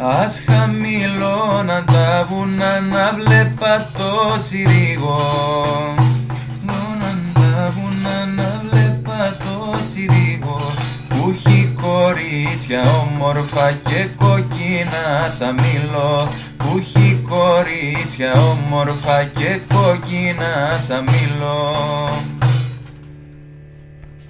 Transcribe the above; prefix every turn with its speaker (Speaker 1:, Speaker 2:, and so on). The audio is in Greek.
Speaker 1: Ας χαμηλώναν τα βουνά να βλέπα το τσιρίγο. Τα βουνά να βλέπα το τσιρίγο. Που κορίτσια όμορφα και κοκκίνα σαν μήλο. Που έχει κορίτσια όμορφα και κοκκίνα σαν μήλο.